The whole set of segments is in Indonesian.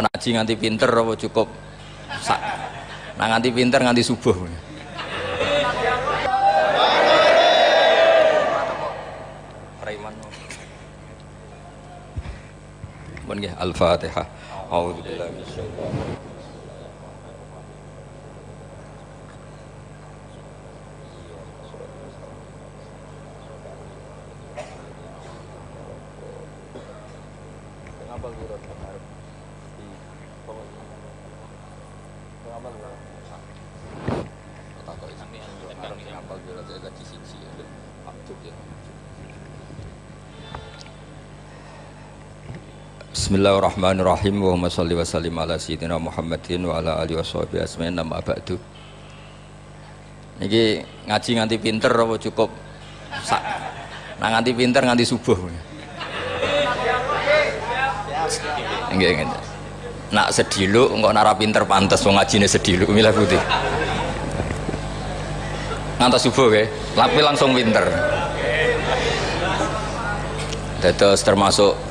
Penaji nganti pinter apa cukup sak. Nah nganti pinter nganti subuh. Pun nggih Al-Fatihah. A'udzu billahi minasyaitonir Bismillahirrahmanirrahim. Wa salli wa sallim ala sayyidina Muhammadin wa ala alihi wa sahbihi asmain nama ba'du. Ini ngaji nganti pinter apa cukup? Sak Nah nganti pinter nganti subuh. Nggih nggih. Nak sediluk engko nara pinter pantes wong ngajine sediluk. Milah putih Ngantos subuh ke, tapi langsung pinter. Dados termasuk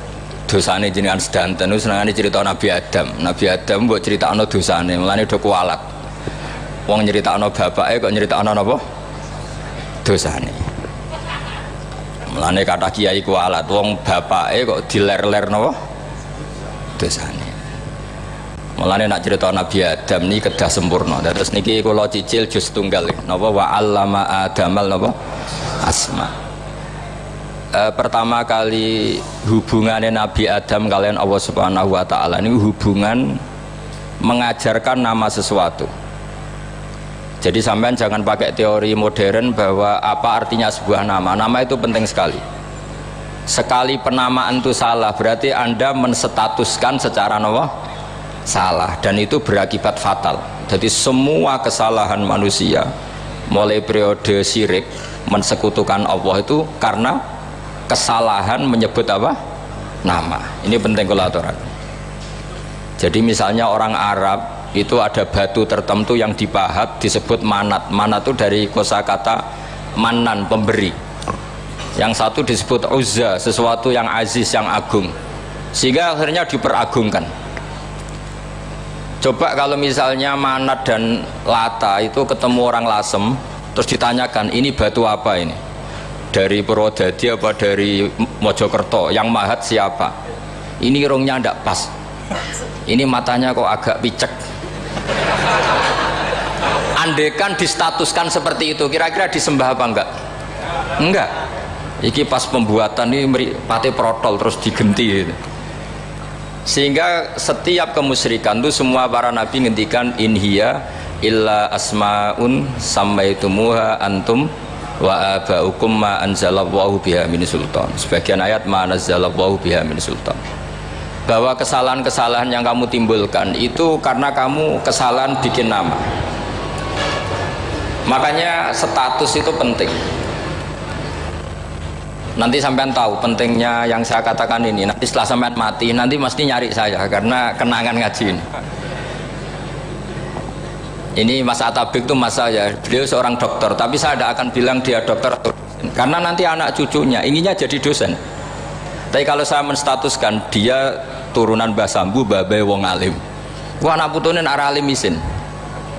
dosane jenengan sedanten wis senengane cerita Nabi Adam. Nabi Adam mbok critakno dosane, mulane do kualat. Wong nyeritakno bapake kok nyeritakno napa? Dosane. Mulane kata kiai kualat, wong bapake kok diler-ler napa? Dosane. Mulane nak cerita Nabi Adam ini kedah sempurna. Terus niki kula cicil jus tunggal napa wa 'allama Adamal napa? Asma eh, pertama kali hubungannya Nabi Adam kalian Allah Subhanahu wa taala ini hubungan mengajarkan nama sesuatu. Jadi sampean jangan pakai teori modern bahwa apa artinya sebuah nama. Nama itu penting sekali. Sekali penamaan itu salah berarti Anda menstatuskan secara nawa salah dan itu berakibat fatal. Jadi semua kesalahan manusia mulai periode syirik mensekutukan Allah itu karena kesalahan menyebut apa? Nama. Ini penting kalau jadi misalnya orang Arab itu ada batu tertentu yang dipahat disebut manat. Manat itu dari kosakata manan pemberi. Yang satu disebut uzza sesuatu yang aziz yang agung. Sehingga akhirnya diperagungkan. Coba kalau misalnya manat dan lata itu ketemu orang lasem terus ditanyakan ini batu apa ini dari Purwodadi apa dari Mojokerto? Yang mahat siapa? Ini rongnya ndak pas. Ini matanya kok agak picek. Andekan distatuskan seperti itu kira-kira disembah apa enggak? Enggak. Iki pas pembuatan ini pati protol terus digenti gitu. sehingga setiap kemusyrikan itu semua para nabi ngendikan inhiya illa asmaun sammaitumuha antum wa abaukum ma anzalallahu biha min sultan. Sebagian ayat ma anzalallahu biha min sultan. Bahwa kesalahan-kesalahan yang kamu timbulkan itu karena kamu kesalahan bikin nama. Makanya status itu penting. Nanti sampean tahu pentingnya yang saya katakan ini. Nanti setelah sampean mati nanti mesti nyari saya karena kenangan ngaji ini ini Mas Atabik itu mas saya beliau seorang dokter. Tapi saya tidak akan bilang dia dokter karena nanti anak cucunya inginnya jadi dosen. Tapi kalau saya menstatuskan dia turunan Mbah Sambu Babe Wong Alim. Wah anak putunin arah alim isin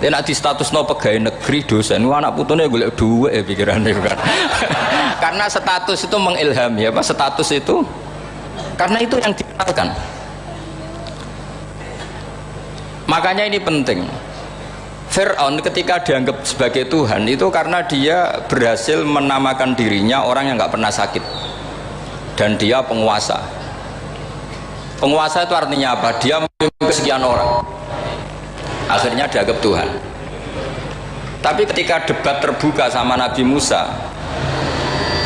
dia di status no pegawai negeri dosen. Wah anak putunya gue dua ya pikirannya kan karena status itu mengilhami apa status itu karena itu yang dikenalkan makanya ini penting Fir'aun ketika dianggap sebagai Tuhan itu karena dia berhasil menamakan dirinya orang yang nggak pernah sakit. Dan dia penguasa. Penguasa itu artinya apa? dia memimpin sekian orang. Akhirnya dianggap Tuhan. Tapi ketika debat terbuka sama Nabi Musa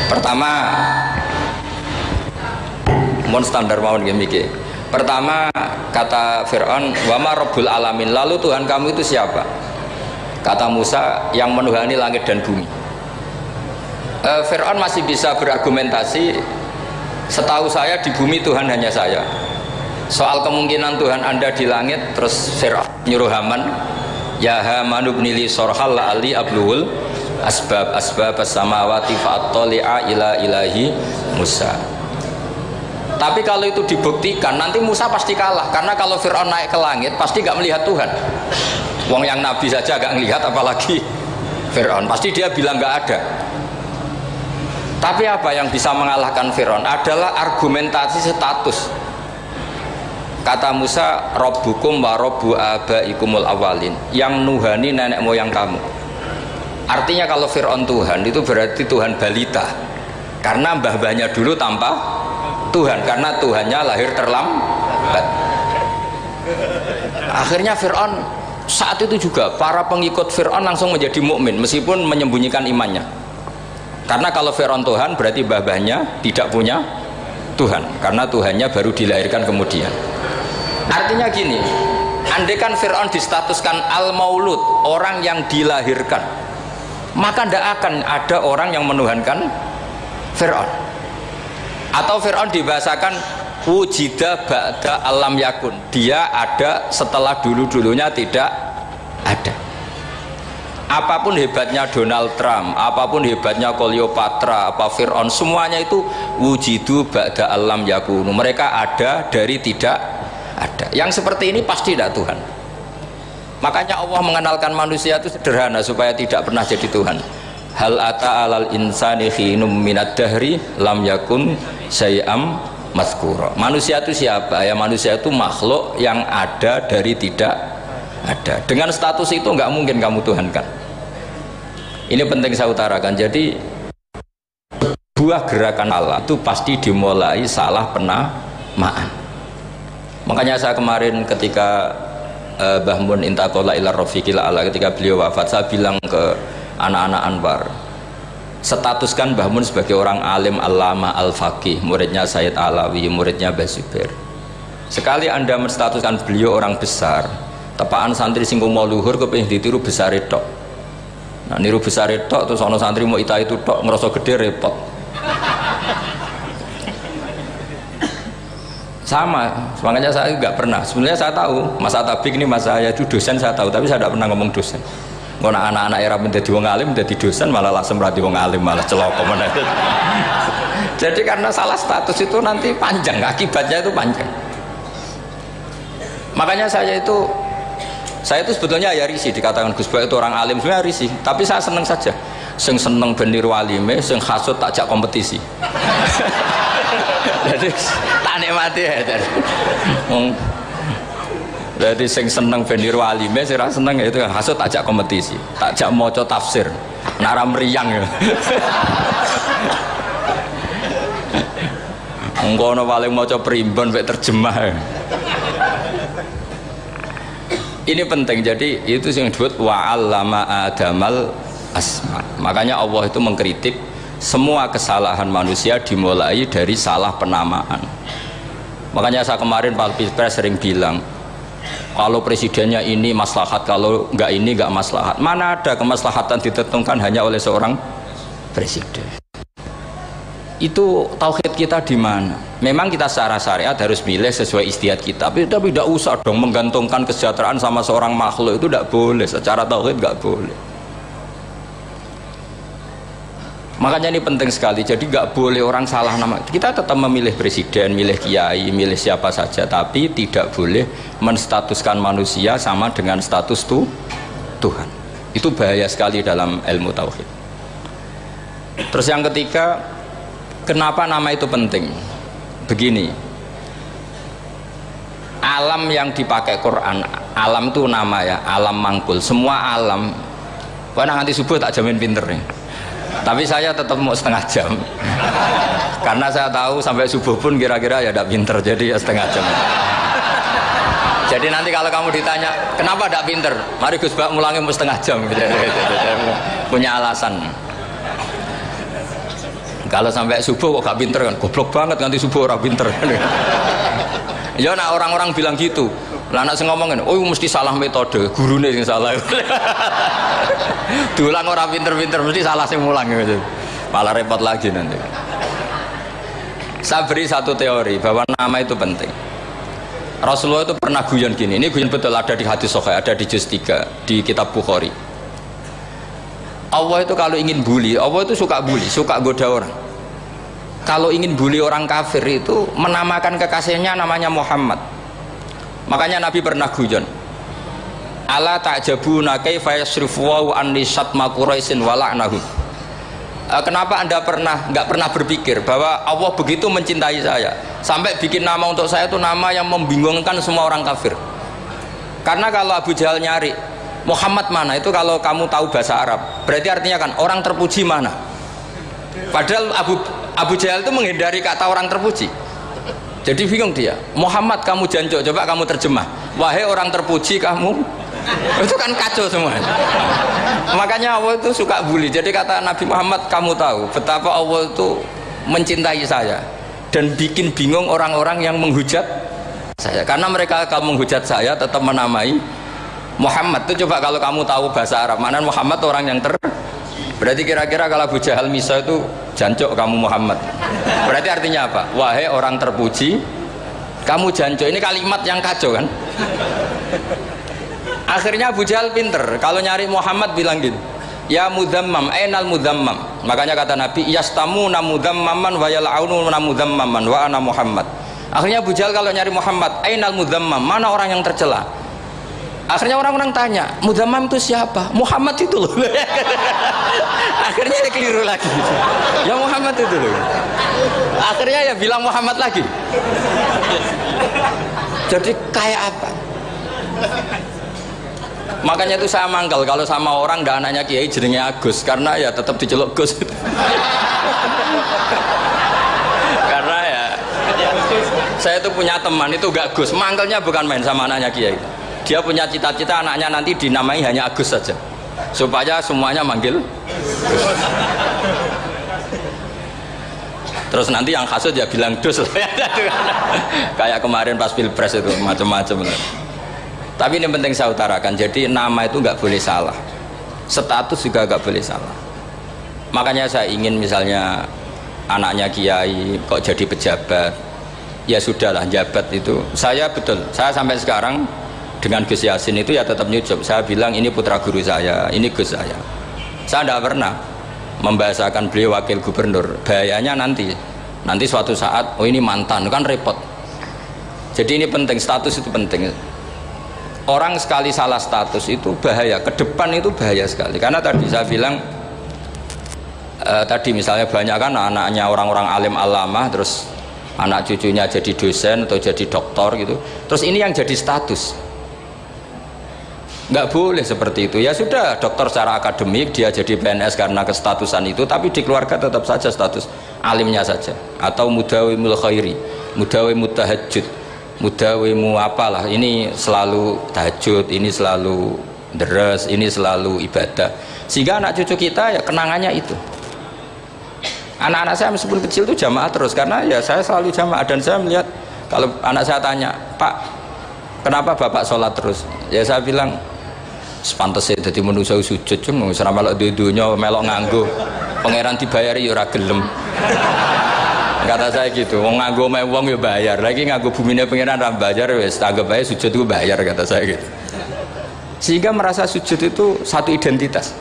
pertama mohon standar mau mikir pertama kata Fir'aun wama Rabbul Alamin. Lalu Tuhan kamu itu siapa kata Musa yang menuhani langit dan bumi. E, Fir'aun masih bisa berargumentasi setahu saya di bumi Tuhan hanya saya. Soal kemungkinan Tuhan anda di langit terus Fir'aun nyuruh Haman ya Haman ibnili sorhal ali abluhul asbab asbab samawati fa'attali'a ila ilahi Musa. Tapi kalau itu dibuktikan nanti Musa pasti kalah. Karena kalau Fir'aun naik ke langit pasti nggak melihat Tuhan. Wong yang Nabi saja nggak melihat apalagi Fir'aun pasti dia bilang nggak ada. Tapi apa yang bisa mengalahkan Fir'aun adalah argumentasi status. Kata Musa, Robbukum wa robbu abaikumul awalin. Yang nuhani nenek moyang kamu. Artinya kalau Fir'aun Tuhan itu berarti Tuhan balita. Karena mbah-mbahnya dulu tanpa Tuhan. Karena Tuhannya lahir terlambat. Akhirnya Fir'aun saat itu juga para pengikut Fir'aun langsung menjadi mukmin meskipun menyembunyikan imannya. Karena kalau Fir'aun Tuhan berarti mbah-mbahnya tidak punya Tuhan. Karena Tuhannya baru dilahirkan kemudian. Artinya gini, andaikan Fir'aun distatuskan al-maulud, orang yang dilahirkan, maka tidak akan ada orang yang menuhankan Fir'aun. Atau Fir'aun dibahasakan wujida ba'da alam yakun. Dia ada setelah dulu-dulunya tidak ada. Apa pun hebatnya Donald Trump, apa pun hebatnya Cleopatra, apa Fir'aun, semuanya itu wujidu ba'da alam yakun. Mereka ada dari tidak ada yang seperti ini pasti tidak Tuhan makanya Allah mengenalkan manusia itu sederhana supaya tidak pernah jadi Tuhan hal ata alal insani khinum minad dahri lam yakun sayyam maskuro manusia itu siapa? Ya manusia itu makhluk yang ada dari tidak ada. Dengan status itu nggak mungkin kamu Tuhan kan ini penting saya utarakan. Jadi buah gerakan Allah itu pasti dimulai salah penamaan. Makanya saya kemarin ketika uh, Mbah Mun intakola ila rofiqil ala ketika beliau wafat saya bilang ke anak-anak Anwar statuskan Mbah Mun sebagai orang alim alama al-faqih. Muridnya Sayyid Alawi muridnya Basibir sekali anda menstatuskan beliau orang besar tepaan santri singgung mau luhur kepingin ditiru besar itu nah niru besar itu terus ono santri mau ita itu tok ngerasa gede repot. Sama makanya saya nggak pernah. Sebenarnya saya tahu masa tabik ini masa saya itu dosen saya tahu. Tapi saya tidak pernah ngomong dosen kalau anak-anak era menjadi wong alim menjadi dosen malah langsung berarti wong alim malah celoko jadi karena salah status itu nanti panjang akibatnya itu panjang. Makanya saya itu saya itu sebetulnya ya risih dikatakan Gus Baik itu orang alim sebenarnya risih. Tapi saya seneng saja. Sing seneng benir walime sing hasut takjak kompetisi. Jadi tak nikmati ya jadi sing seneng benir walime sing seneng itu hasut ajak kompetisi takjak moco tafsir nara meriang ya Engkono paling maca primbon mek terjemah. Ini penting jadi itu yang disebut wa'allama adamal asma. Makanya Allah itu mengkritik semua kesalahan manusia dimulai dari salah penamaan makanya saya kemarin Pak Pilpres sering bilang kalau presidennya ini maslahat kalau enggak ini enggak maslahat. Mana ada kemaslahatan ditentukan hanya oleh seorang presiden? Itu tauhid kita di mana? Memang kita secara syariat harus milih sesuai istiadat kita. Tapi, tapi tidak usah dong menggantungkan kesejahteraan sama seorang makhluk. Itu tidak boleh. Secara tauhid enggak boleh makanya ini penting sekali. Jadi nggak boleh orang salah nama. Kita tetap memilih presiden milih kiai milih siapa saja. Tapi tidak boleh menstatuskan manusia sama dengan status tuh Tuhan. Itu bahaya sekali dalam ilmu tauhid. Terus yang ketiga kenapa nama itu penting? Begini. Alam yang dipakai Quran alam itu nama ya alam mangkul semua alam. Wah nanti subuh tak jamin pinter nih tapi saya tetap mau setengah jam. Karena saya tahu sampai subuh pun kira-kira ya tidak pinter jadi ya setengah jam. Jadi nanti kalau kamu ditanya kenapa tidak pinter? Mari Gus Bak mulangi mau setengah jam. Punya alasan. Kalau sampai subuh kok gak pinter kan? Goblok banget nanti subuh orang pinter. Ya nah orang-orang bilang gitu lah anak sing ngomongin oh mesti salah metode gurune sing salah. Diulang orang pinter-pinter mesti salah sih mulang gitu. Malah repot lagi nanti. Saya beri satu teori bahwa nama itu penting. Rasulullah itu pernah guyon gini ini guyon betul ada di hadis sokai ada di juz 3 di kitab Bukhari. Allah itu kalau ingin bully Allah itu suka bully suka goda orang. Kalau ingin bully orang kafir itu menamakan kekasihnya namanya Muhammad makanya Nabi pernah gujon ala ta'jabuna kaifa yasrifu wa anni satma quraisin wa la'nahum uh, kenapa anda pernah nggak pernah berpikir bahwa Allah begitu mencintai saya? Sampai bikin nama untuk saya itu nama yang membingungkan semua orang kafir. Karena kalau Abu Jahal nyari Muhammad mana? Itu kalau kamu tahu bahasa Arab berarti artinya kan orang terpuji mana? Padahal Abu Abu Jahal itu menghindari kata orang terpuji jadi bingung dia. Muhammad kamu jancok coba kamu terjemah. Wahai orang terpuji kamu. Itu kan kacau semua. Makanya Allah itu suka bully. Jadi kata Nabi Muhammad kamu tahu betapa Allah itu mencintai saya dan bikin bingung orang-orang yang menghujat saya. Karena mereka kalau menghujat saya tetap menamai Muhammad. Itu coba kalau kamu tahu bahasa Arab mana Muhammad orang yang ter berarti kira-kira kalau Abu Jahal Misa itu jancok kamu Muhammad. Berarti artinya apa? Wahai orang terpuji kamu jancok ini kalimat yang kacau kan? Akhirnya Abu Jahal pinter. Kalau nyari Muhammad bilang gini ya mudammam enal mudammam makanya kata Nabi yastamu namudammaman wa yal'aunu namudammaman wa ana Muhammad. Akhirnya Abu Jahal kalau nyari Muhammad enal mudammam mana orang yang tercela akhirnya orang-orang tanya mudammam itu siapa? Muhammad itu loh. Akhirnya dia keliru lagi. Ya Muhammad itu loh. Akhirnya ya bilang Muhammad lagi. Jadi kayak apa? Makanya itu saya mangkal kalau sama orang dan anaknya kiai jenenge Agus. Karena ya tetap diceluk Gus. Karena ya saya itu punya teman itu gak Gus. Mangkalnya bukan main sama anaknya kiai dia punya cita-cita anaknya nanti dinamai hanya Agus saja. Supaya semuanya manggil terus nanti yang kasut ya bilang dus kayak kemarin pas pilpres itu macam-macam. Tapi ini penting saya utarakan jadi nama itu nggak boleh salah. Status juga nggak boleh salah. Makanya saya ingin misalnya anaknya kiai kok jadi pejabat. Ya sudahlah jabat itu. Saya betul saya sampai sekarang dengan Gus Yasin itu ya tetap nyucup saya bilang ini putra guru saya ini Gus saya. Saya tidak pernah membahasakan beliau wakil gubernur. Bahayanya nanti nanti suatu saat oh ini mantan kan repot. Jadi ini penting status itu penting. Orang sekali salah status itu bahaya. Ke depan itu bahaya sekali. Karena tadi saya bilang eh, tadi misalnya banyak kan anaknya orang-orang alim alama terus anak cucunya jadi dosen atau jadi doktor gitu. Terus ini yang jadi status nggak boleh seperti itu. Ya sudah dokter secara akademik dia jadi PNS karena kestatusan itu tapi di keluarga tetap saja status alimnya saja. Atau mudawimul khairi mudawimul tahajud mudawimu apalah. Ini selalu tahajud ini selalu deres ini selalu ibadah. Sehingga anak cucu kita ya kenangannya itu. Anak-anak saya meskipun kecil itu jamaah terus karena ya saya selalu jamaah. Dan saya melihat kalau anak saya tanya pak kenapa bapak sholat terus? Ya saya bilang sepantasnya jadi manusia sujud cuma selama melok dudunya melok nganggo. Pangeran dibayari ya gelem. Kata saya gitu mau nganggo me wong ya bayar. Lagi nganggo bumi pengiran ram bayar wes tanggap aja sujud itu bayar kata saya gitu. Sehingga merasa sujud itu satu identitas.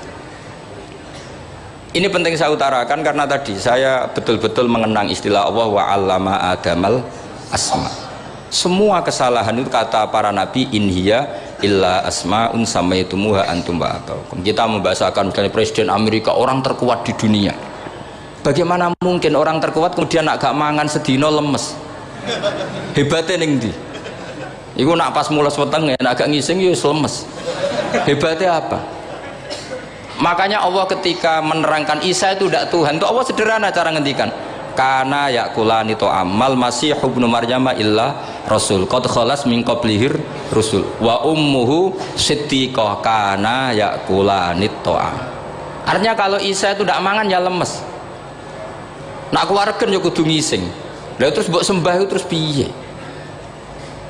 Ini penting saya utarakan karena tadi saya betul-betul mengenang istilah Allah wa allama adamal asma. Semua kesalahan itu kata para nabi inhiya illa asma'un samaitumuha antum atau kita membahasakan misalnya presiden Amerika orang terkuat di dunia Bagaimana mungkin orang terkuat kemudian agak mangan sedino lemes? Hebatnya ning di. Iku nak pas mulas weteng ya agak ngising ya lemes. Hebatnya apa? Makanya Allah ketika menerangkan Isa itu tidak Tuhan, itu Allah sederhana cara ngendikan. Karena yakulani to amal masih ibnu Maryam illa rasul. Qad khalas min qablihir rusul. Wa ummuhu siddiqah kana yakulani to Artinya kalau Isa itu tidak mangan ya lemes. Nak keluarga yo kudu ngising. Lalu terus buat sembah terus piye?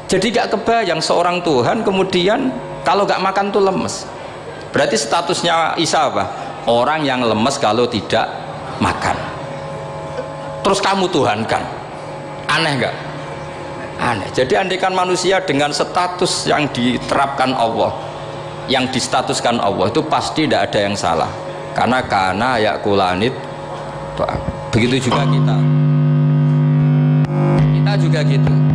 Jadi gak kebayang seorang Tuhan kemudian kalau gak makan tuh lemes. Berarti statusnya Isa apa? Orang yang lemes kalau tidak makan terus kamu Tuhan kan aneh gak aneh. Jadi andikan manusia dengan status yang diterapkan Allah yang distatuskan Allah itu pasti tidak ada yang salah. Karena karena ya kulanit begitu juga kita. Kita juga gitu.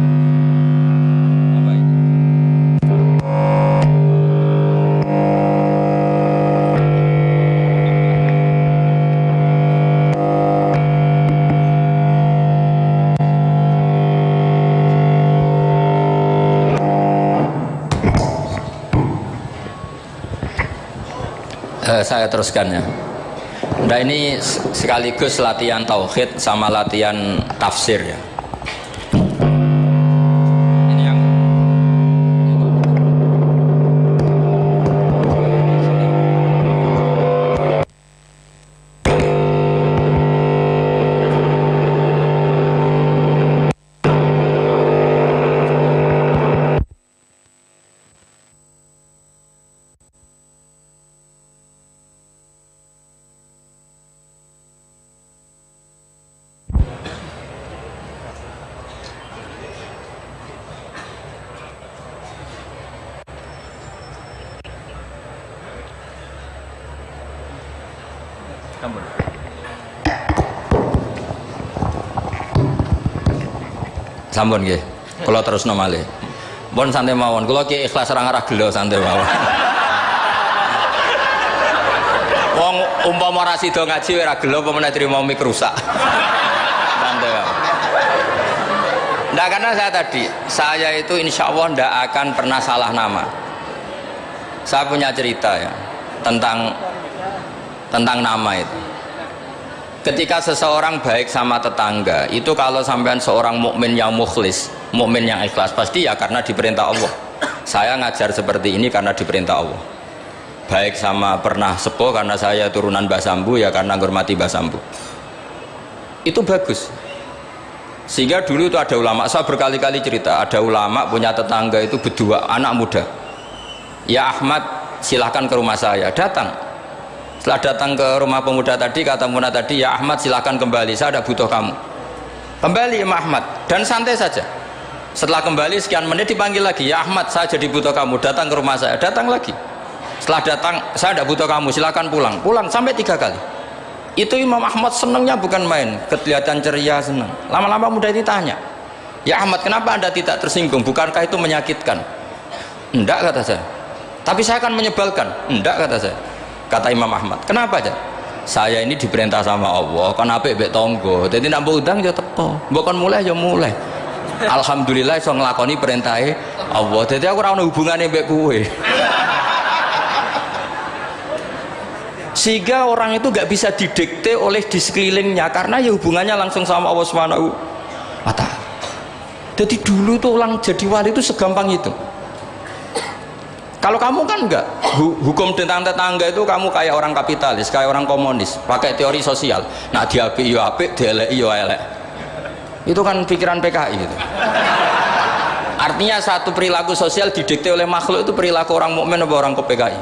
Saya teruskan ya. Nah ini sekaligus latihan tauhid sama latihan tafsir ya. Sampun nggih. Kula terusno malih. Pun santai mawon. Kula ki ikhlas ora ngarah gelo santai mawon. Wong umpama ora sida ngaji ora gelo apa meneh trimo mik rusak. santai. Nah karena saya tadi, saya itu insya Allah tidak akan pernah salah nama. Saya punya cerita ya tentang tentang nama itu. Ketika seseorang baik sama tetangga, itu kalau sampean seorang mukmin yang mukhlis, mukmin yang ikhlas, pasti ya karena diperintah Allah. Saya ngajar seperti ini karena diperintah Allah. Baik sama pernah sepuh karena saya turunan Basambu ya karena menghormati Basambu. Itu bagus. Sehingga dulu itu ada ulama, saya berkali-kali cerita, ada ulama punya tetangga itu berdua anak muda. Ya Ahmad, silahkan ke rumah saya, datang setelah datang ke rumah pemuda tadi, kata pemuda tadi, ya Ahmad silahkan kembali, saya ada butuh kamu. Kembali ya Ahmad, dan santai saja. Setelah kembali sekian menit dipanggil lagi, ya Ahmad saya jadi butuh kamu, datang ke rumah saya, datang lagi. Setelah datang, saya ada butuh kamu, silahkan pulang. Pulang sampai tiga kali. Itu Imam Ahmad senangnya bukan main, kelihatan ceria senang. Lama-lama muda ditanya, ya Ahmad kenapa anda tidak tersinggung? Bukankah itu menyakitkan? Enggak kata saya. Tapi saya akan menyebalkan. Enggak kata saya kata Imam Ahmad kenapa aja saya ini diperintah sama Allah kan apa bek tonggo. Jadi nak udang ya teko. Bukan mulai ya mulai. Alhamdulillah so ngelakoni perintahnya Allah. Jadi aku rawon hubungannya bek kue sehingga orang itu gak bisa didikte oleh di sekelilingnya karena ya hubungannya langsung sama Allah Subhanahu wa. Jadi dulu tuh orang jadi wali itu segampang itu. Kalau kamu kan enggak, hukum tentang tetangga itu kamu kayak orang kapitalis, kayak orang komunis, pakai teori sosial. Nah diapi yo api, dielek yo elek. Itu kan pikiran PKI itu. Artinya satu perilaku sosial didikte oleh makhluk itu perilaku orang mukmin atau orang ke PKI.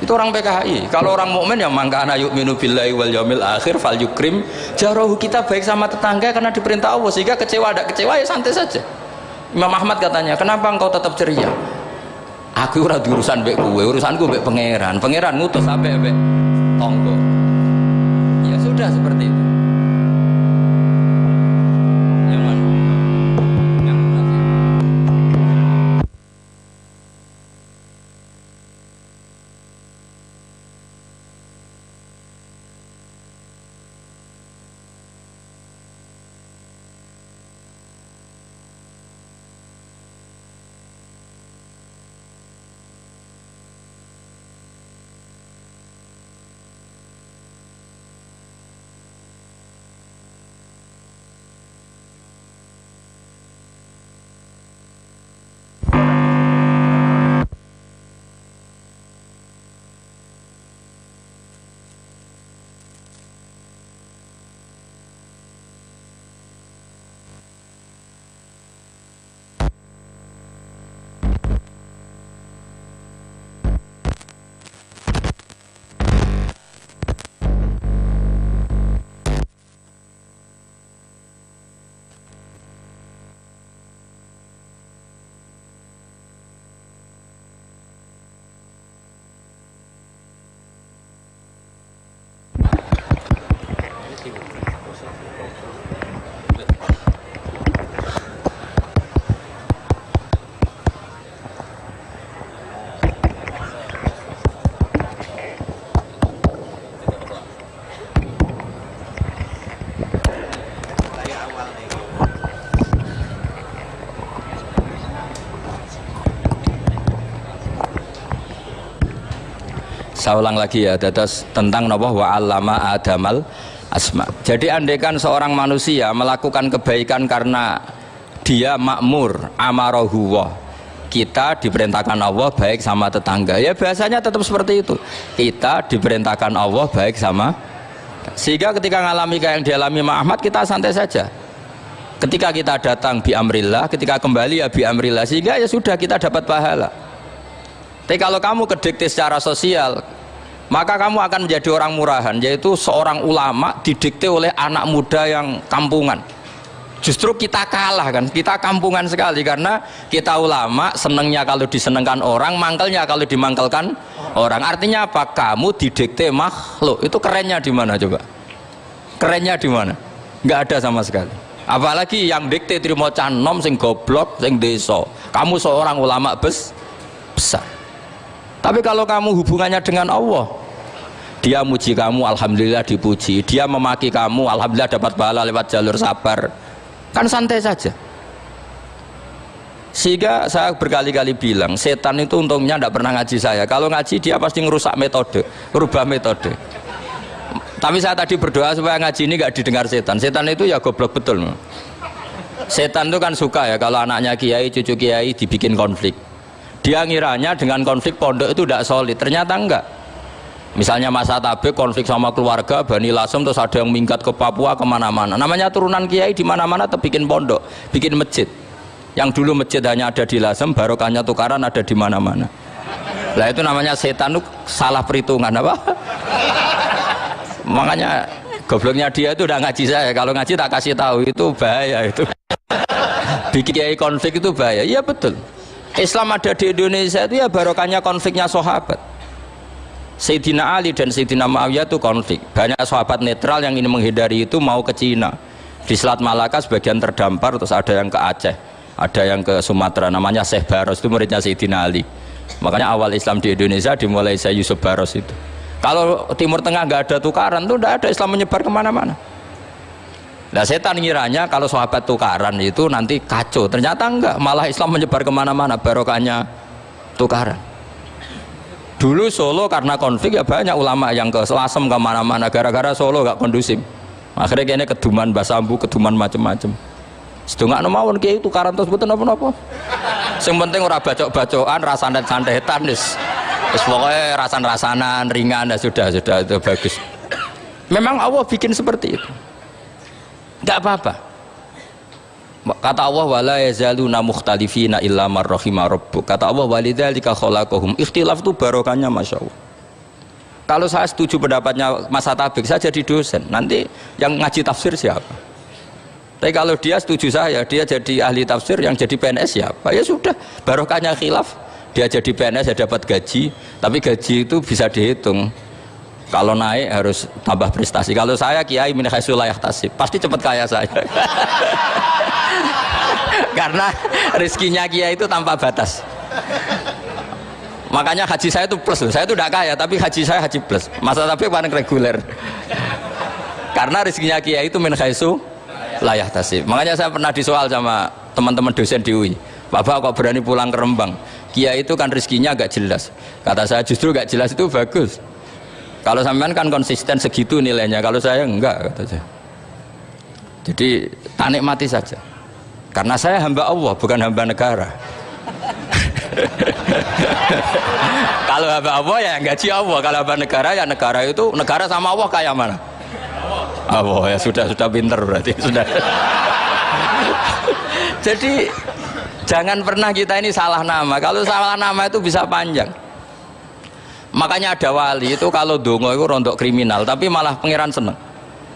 Itu orang PKI. Kalau orang mukmin yang mangka anak yu'minu billahi wal yaumil akhir fal yukrim jarohu kita baik sama tetangga karena diperintah Allah sehingga kecewa ada kecewa ya santai saja. Imam Ahmad katanya, "Kenapa engkau tetap ceria?" Aku ora urusan mbek kowe urusanku mbek pangeran. Pangeran ngutus sampai mbek tonggo ya sudah seperti itu saya ulang lagi ya terus tentang napa wa allama adamal asma. Jadi andaikan seorang manusia melakukan kebaikan karena dia makmur amarohu kita diperintahkan Allah baik sama tetangga. Ya biasanya tetap seperti itu. Kita diperintahkan Allah baik sama sehingga ketika mengalami kayak yang dialami Muhammad kita santai saja. Ketika kita datang bi amrillah ketika kembali ya bi amrillah. Sehingga ya sudah kita dapat pahala. Tapi kalau kamu kedikte secara sosial maka kamu akan menjadi orang murahan yaitu seorang ulama didikte oleh anak muda yang kampungan. Justru kita kalah kan kita kampungan sekali karena kita ulama senengnya kalau disenengkan orang mangkelnya kalau dimangkelkan orang. Artinya apa? Kamu didikte makhluk. Itu kerennya di mana coba? Kerennya di mana? Nggak ada sama sekali. Apalagi yang dikte terima canom sing goblok sing deso kamu seorang ulama bes besar tapi kalau kamu hubungannya dengan Allah dia muji kamu alhamdulillah dipuji dia memaki kamu alhamdulillah dapat pahala lewat jalur sabar kan santai saja sehingga saya berkali-kali bilang setan itu untungnya tidak pernah ngaji saya kalau ngaji dia pasti ngerusak metode rubah metode tapi saya tadi berdoa supaya ngaji ini gak didengar setan. Setan itu ya goblok betul. Setan itu kan suka ya kalau anaknya kiai, cucu kiai dibikin konflik. Dia ngiranya dengan konflik pondok itu tidak solid. Ternyata enggak. Misalnya masa tabik konflik sama keluarga, Bani Lasem terus ada yang minggat ke Papua ke mana-mana. Namanya turunan kiai di mana-mana bikin pondok, bikin masjid. Yang dulu masjid hanya ada di Lasem, barokahnya tukaran ada di mana-mana. Lah itu namanya setan itu salah perhitungan apa? makanya gobloknya dia itu udah ngaji saya kalau ngaji tak kasih tahu itu bahaya itu bikin kiai konflik itu bahaya iya betul Islam ada di Indonesia itu ya barokahnya konfliknya sahabat. Sayyidina Ali dan Sayyidina Muawiyah itu konflik. Banyak sahabat netral yang ini menghindari itu mau ke Cina. Di Selat Malaka sebagian terdampar terus ada yang ke Aceh ada yang ke Sumatera. Namanya Syekh Baros itu muridnya Sayyidina Ali. Makanya awal Islam di Indonesia dimulai saya Yusuf Baros itu. Kalau Timur Tengah nggak ada tukaran tuh tidak ada Islam menyebar ke mana-mana. Nah setan ngiranya kalau sahabat tukaran itu nanti kacau. Ternyata enggak, malah Islam menyebar ke mana-mana barokahnya tukaran. Dulu Solo karena konflik ya banyak ulama yang ke Selasem ke mana-mana gara-gara Solo gak kondusif. Akhirnya kayaknya keduman basambu, keduman macem-macem. Sedungak mawon kiai tukaran terus betul apa-apa. Yang penting ora bacok-bacokan, rasanet-santetan wis. Terus pokoknya rasan-rasanan, ringan, ya sudah, sudah itu bagus. Memang Allah bikin seperti itu. Tidak apa-apa. Kata Allah wala yazaluna mukhtalifina illa marrahima rabbuk. Kata Allah walidzalika khalaqahum. Ikhtilaf itu barokahnya Masya Allah. Kalau saya setuju pendapatnya Mas Atabik, saya jadi dosen. Nanti yang ngaji tafsir siapa? Tapi kalau dia setuju saya, dia jadi ahli tafsir, yang jadi PNS siapa? Ya sudah, barokahnya khilaf dia jadi PNS ya dapat gaji tapi gaji itu bisa dihitung kalau naik harus tambah prestasi. Kalau saya kiai min layak tasib pasti cepat kaya saya. Karena rezekinya kiai itu tanpa batas. Makanya haji saya itu plus saya itu tidak kaya tapi haji saya haji plus. Masa tapi paling reguler. Karena rezekinya kiai itu min layak tasib makanya saya pernah disoal sama teman-teman dosen di UI Bapak kok berani pulang ke Rembang? Kiai itu kan rezekinya agak jelas. Kata saya justru agak jelas itu bagus kalau sampean kan konsisten segitu nilainya kalau saya enggak kata saya. Jadi tanik mati saja. Karena saya hamba Allah bukan hamba negara. Kalau hamba Allah ya gaji Allah. Kalau hamba negara ya negara itu negara sama Allah kayak mana? Allah ya sudah sudah pinter berarti sudah. Jadi Jangan pernah kita ini salah nama. Kalau salah nama itu bisa panjang. Makanya ada wali itu kalau dongo itu rontok kriminal, tapi malah pangeran seneng.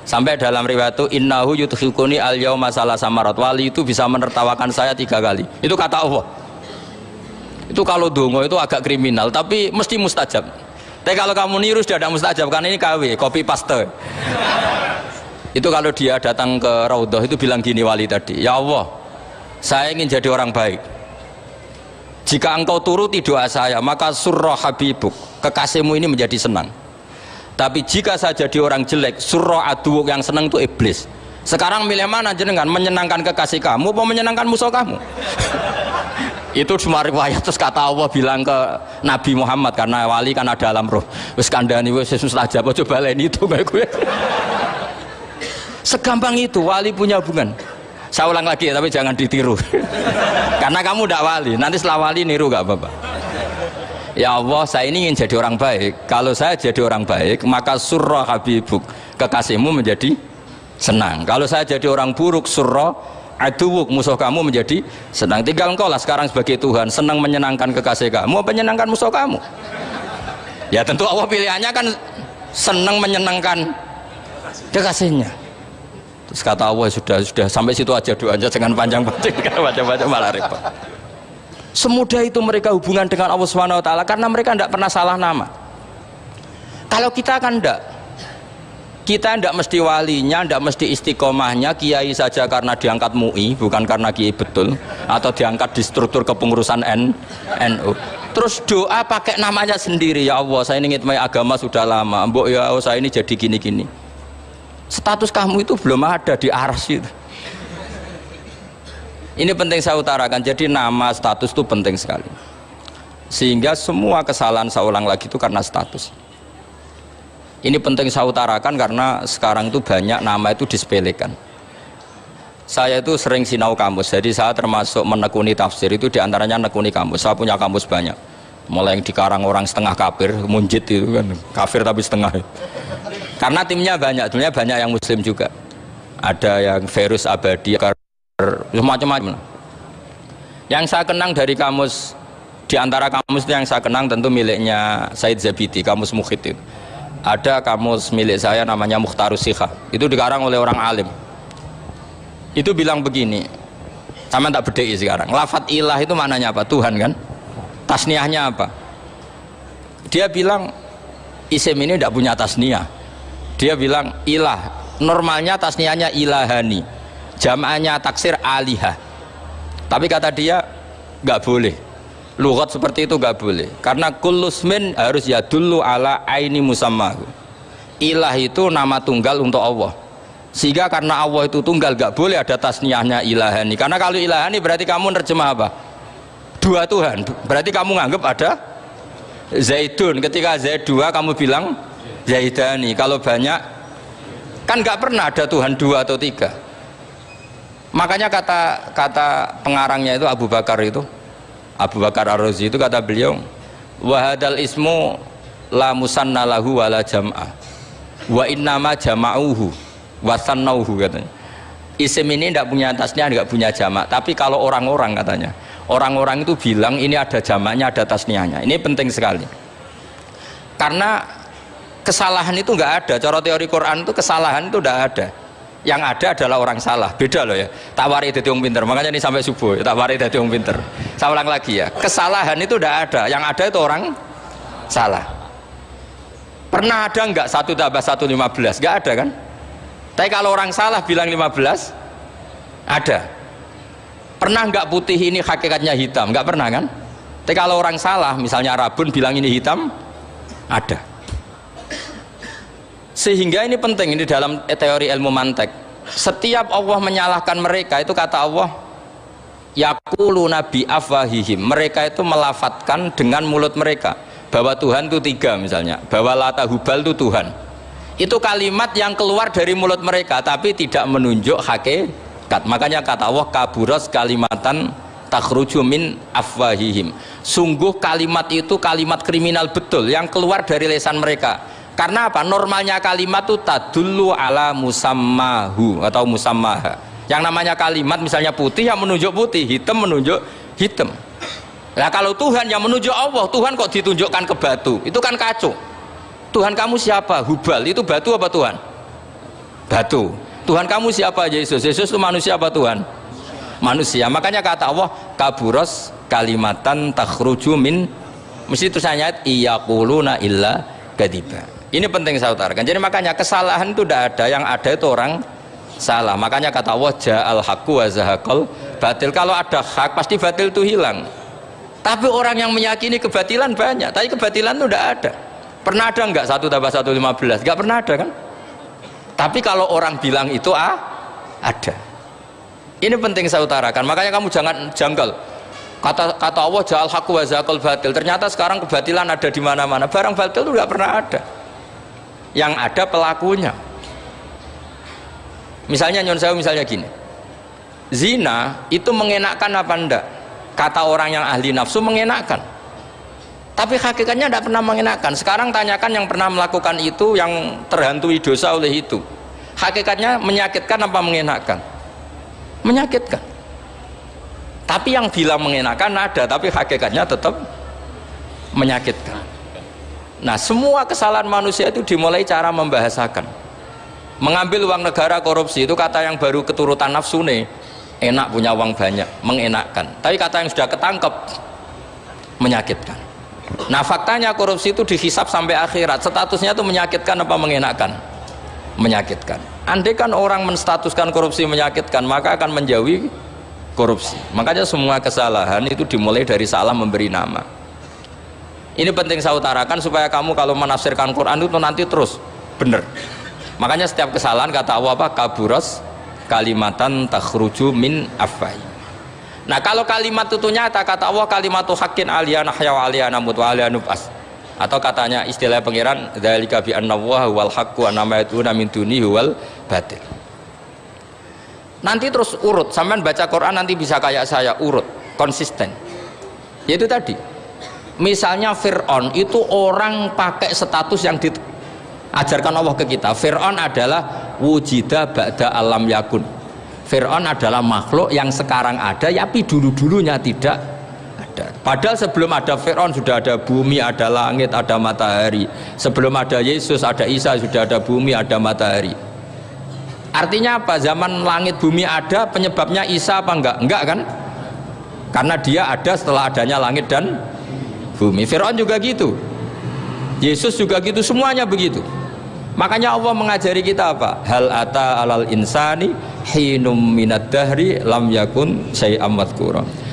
Sampai dalam riwayat itu innahu yudhikuni al yauma salah samarat. Wali itu bisa menertawakan saya tiga kali. Itu kata Allah. Itu kalau dongo itu agak kriminal, tapi mesti mustajab. Tapi kalau kamu niru sudah ada mustajab karena ini KW, kopi paste. itu kalau dia datang ke Raudhah itu bilang gini wali tadi, ya Allah, saya ingin jadi orang baik jika engkau turuti doa saya maka surah habibuk kekasihmu ini menjadi senang. Tapi jika saya jadi orang jelek surah aduuk yang senang itu iblis. Sekarang milih mana jenengan? Menyenangkan kekasih kamu atau menyenangkan musuh kamu? Itu cuma riwayat terus kata Allah bilang ke Nabi Muhammad karena wali kan ada alam roh. Wis kandani wis mustajab coba lain itu gue. Segampang itu wali punya hubungan saya ulang lagi ya, tapi jangan ditiru. Karena kamu tidak wali. Nanti setelah wali niru gak apa-apa. Ya Allah saya ini ingin jadi orang baik. Kalau saya jadi orang baik maka surah habibuk. Kekasihmu menjadi senang. Kalau saya jadi orang buruk surah aduwuk. Musuh kamu menjadi senang. Tinggal engkau lah sekarang sebagai Tuhan senang menyenangkan kekasih kamu menyenangkan musuh kamu? Ya tentu Allah pilihannya kan senang menyenangkan kekasihnya terus kata Allah sudah sudah sampai situ aja doanya jangan panjang-panjang baca-baca malah repot semudah itu mereka hubungan dengan Allah Subhanahu wa taala karena mereka tidak pernah salah nama kalau kita kan tidak kita tidak mesti walinya, tidak mesti istiqomahnya, kiai saja karena diangkat MUI, bukan karena kiai betul, atau diangkat di struktur kepengurusan N, NU. Terus doa pakai namanya sendiri, ya Allah, saya ini agama sudah lama, mbok ya Allah, saya ini jadi gini-gini. Status kamu itu belum ada di aras itu. Ini penting saya utarakan, jadi nama status itu penting sekali. Sehingga semua kesalahan saya ulang lagi itu karena status. Ini penting saya utarakan karena sekarang itu banyak nama itu disepelekan. Saya itu sering sinau kamus, jadi saya termasuk menekuni tafsir itu di antaranya menekuni kamus. Saya punya kamus banyak, mulai yang dikarang orang setengah kafir, munjid itu kan kafir tapi setengah. Karena timnya banyak, timnya banyak yang muslim juga. Ada yang virus abadi, macam-macam. Yang saya kenang dari kamus, di antara kamus yang saya kenang tentu miliknya Said Zabidi, kamus Mukhid itu. Ada kamus milik saya namanya Mukhtarus Sikha itu dikarang oleh orang alim. Itu bilang begini sama tak bedai sekarang lafat ilah itu maknanya apa? Tuhan kan? Tasniahnya apa? Dia bilang isim ini tidak punya tasniah dia bilang ilah normalnya tasniahnya ilahani jamaahnya taksir alihah tapi kata dia nggak boleh Lugat seperti itu gak boleh. Karena kulusmin harus ya dulu ala aini musamma. Ilah itu nama tunggal untuk Allah. Sehingga karena Allah itu tunggal gak boleh ada tasniahnya ilahani. Karena kalau ilahani berarti kamu nerjemah apa? Dua Tuhan. Berarti kamu nganggap ada Zaidun. Ketika Zaid dua kamu bilang Zaidani. Kalau banyak kan gak pernah ada Tuhan dua atau tiga. Makanya kata kata pengarangnya itu Abu Bakar itu Abu Bakar Ar-Razi itu kata beliau wahadal ismu la musanna lahu wala jam'ah wa innama jama'uhu wasannauhu katanya. Isim ini tidak punya tasnya tidak punya jamak. Tapi kalau orang-orang katanya orang-orang itu bilang ini ada jamaknya ada tasniahnya. Ini penting sekali. Karena kesalahan itu nggak ada. Cara teori Quran itu kesalahan itu tidak ada. Yang ada adalah orang salah. Beda loh ya. Tak wari itu orang pinter. Makanya ini sampai subuh tak wari itu orang pinter. Saya ulang lagi ya. Kesalahan itu tidak ada. Yang ada itu orang salah. Pernah ada nggak satu tambah satu lima belas? Nggak ada kan? Tapi kalau orang salah bilang lima belas ada. Pernah nggak putih ini hakikatnya hitam? Nggak pernah kan? Tapi kalau orang salah misalnya rabun bilang ini hitam ada sehingga ini penting ini dalam teori ilmu mantek. Setiap Allah menyalahkan mereka itu kata Allah yakulu nabi afwahihim. Mereka itu melafatkan dengan mulut mereka. Bahwa Tuhan itu tiga misalnya. Bahwa lata hubal itu Tuhan. Itu kalimat yang keluar dari mulut mereka tapi tidak menunjuk hakikat. Makanya kata Allah kaburos kalimatan takhruju min afwahihim. Sungguh kalimat itu kalimat kriminal betul yang keluar dari lesan mereka karena apa? Normalnya kalimat itu tadullu ala musammahu atau musammaha. Yang namanya kalimat misalnya putih yang menunjuk putih, hitam menunjuk hitam. Nah kalau Tuhan yang menunjuk Allah, Tuhan kok ditunjukkan ke batu? Itu kan kacau. Tuhan kamu siapa? Hubal. Itu batu apa Tuhan? Batu. Tuhan kamu siapa Yesus? Yesus itu manusia apa Tuhan? Manusia. Makanya kata Allah, kaburos kalimatan takhruju min mesti tulisannya iyaquluna illa kadiba. Ini penting saya utarakan. Jadi makanya kesalahan itu tidak ada, yang ada itu orang salah. Makanya kata Allah ja'al haqqu wa batil. Kalau ada hak pasti batil itu hilang. Tapi orang yang meyakini kebatilan banyak, tapi kebatilan itu tidak ada. Pernah ada enggak satu tambah satu lima belas? Enggak pernah ada kan? Tapi kalau orang bilang itu ah, ada. Ini penting saya utarakan. Makanya kamu jangan janggal. Kata kata Allah jahal hak wa batil. Ternyata sekarang kebatilan ada di mana-mana. Barang batil itu nggak pernah ada. Yang ada pelakunya. Misalnya nyon saya misalnya gini. Zina itu mengenakan apa enggak? Kata orang yang ahli nafsu mengenakan. Tapi hakikatnya tidak pernah mengenakan. Sekarang tanyakan yang pernah melakukan itu, yang terhantui dosa oleh itu. Hakikatnya menyakitkan apa mengenakan? Menyakitkan. Tapi yang bilang mengenakan ada, tapi hakikatnya tetap menyakitkan. Nah, semua kesalahan manusia itu dimulai cara membahasakan. Mengambil uang negara korupsi itu kata yang baru keturutan nafsu nih. Enak punya uang banyak, mengenakkan. Tapi kata yang sudah ketangkep menyakitkan. Nah, faktanya korupsi itu dihisap sampai akhirat. Statusnya itu menyakitkan apa mengenakkan? Menyakitkan. Andai kan orang menstatuskan korupsi menyakitkan, maka akan menjauhi korupsi. Makanya semua kesalahan itu dimulai dari salah memberi nama. Ini penting saya utarakan supaya kamu kalau menafsirkan Quran itu nanti terus benar. Makanya setiap kesalahan kata Allah apa? Kaburas kalimatan takhruju min afai. Nah kalau kalimat itu nyata kata Allah kalimat itu hakin aliyana hayya wa aliyana mut wa nubas. Atau katanya istilah pangeran dzalika bi anna wal haqqu wa nama min dunihi wal batil nanti terus urut sampean baca Quran nanti bisa kayak saya urut konsisten yaitu tadi misalnya Fir'aun itu orang pakai status yang diajarkan Allah ke kita Fir'aun adalah wujida ba'da alam yakun Fir'aun adalah makhluk yang sekarang ada tapi dulu-dulunya tidak ada padahal sebelum ada Fir'aun sudah ada bumi, ada langit, ada matahari sebelum ada Yesus, ada Isa sudah ada bumi, ada matahari Artinya apa? Zaman langit bumi ada, penyebabnya Isa apa enggak? Enggak kan? Karena dia ada setelah adanya langit dan bumi. Fir'aun juga gitu. Yesus juga gitu, semuanya begitu. Makanya Allah mengajari kita apa? Hal ata alal insani hinum minad dahri lam yakun syai'am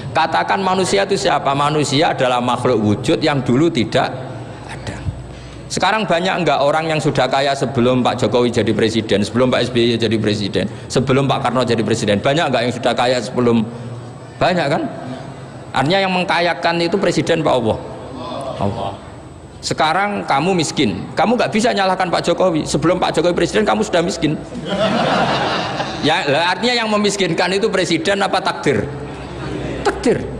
Katakan manusia itu siapa? Manusia adalah makhluk wujud yang dulu tidak sekarang banyak enggak orang yang sudah kaya sebelum Pak Jokowi jadi presiden, sebelum Pak SBY jadi presiden, sebelum Pak Karno jadi presiden. Banyak enggak yang sudah kaya sebelum banyak kan? Artinya yang mengkayakan itu presiden Pak Allah. Allah. Sekarang kamu miskin, kamu nggak bisa nyalahkan Pak Jokowi. Sebelum Pak Jokowi presiden kamu sudah miskin. ya, artinya yang memiskinkan itu presiden apa takdir? Takdir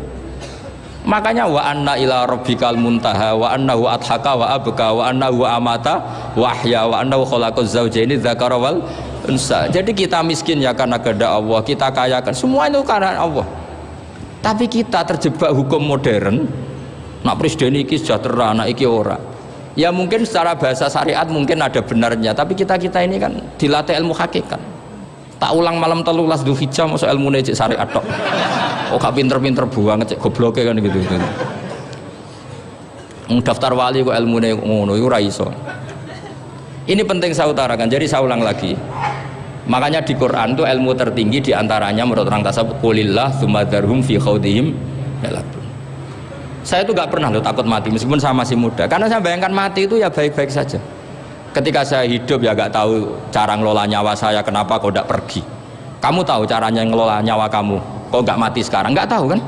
makanya wa anna ila rabbikal muntaha wa annahu adhaka wa abka wa annahu amata wa ahya wa annahu khalaqaz zawjaini dzakara wal unsa jadi kita miskin ya karena kehendak Allah kita kaya kan semua itu karena Allah tapi kita terjebak hukum modern nak presiden iki sejahtera nak iki ora. Ya mungkin secara bahasa syariat mungkin ada benarnya tapi kita kita ini kan dilatih ilmu hakikat. Tak ulang malam telulas duhijjah masuk ilmu necik syariat tok. Oh gak pinter-pinter buang cek gobloke kan gitu, gitu. daftar wali kok ilmu ngono itu raiso ini penting saya utarakan jadi saya ulang lagi. Makanya di Quran itu ilmu tertinggi di antaranya menurut orang tasawuf kulillah sumadarhum fi khawdihim saya itu gak pernah loh takut mati meskipun saya masih muda. Karena saya bayangkan mati itu ya baik-baik saja. Ketika saya hidup ya gak tahu cara ngelola nyawa saya kenapa kok gak pergi. Kamu tahu caranya ngelola nyawa kamu kok nggak mati sekarang? Nggak tahu kan?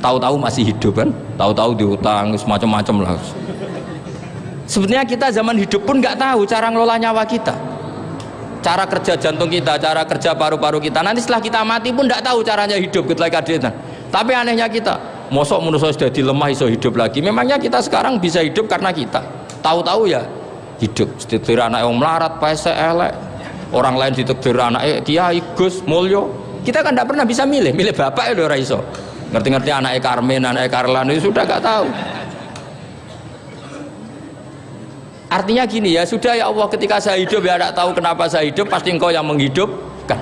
Tahu-tahu masih hidup kan? Tahu-tahu diutang semacam-macam lah. Sebenarnya kita zaman hidup pun nggak tahu cara ngelola nyawa kita. Cara kerja jantung kita cara kerja paru-paru kita. Nanti setelah kita mati pun nggak tahu caranya hidup ketika kita tapi anehnya kita mosok manusia sudah dilemah iso hidup lagi. Memangnya kita sekarang bisa hidup karena kita? Tahu-tahu ya hidup. Setir anak yang melarat pese elek. Orang lain ditekdir anak kiai gus mulyo. Kita kan tidak pernah bisa milih. Milih bapak itu raiso ngerti-ngerti anak Carmen anak Carlan itu sudah gak tahu. Artinya gini ya sudah ya Allah ketika saya hidup ya tidak tahu kenapa saya hidup pasti engkau yang menghidupkan.